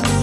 Nova.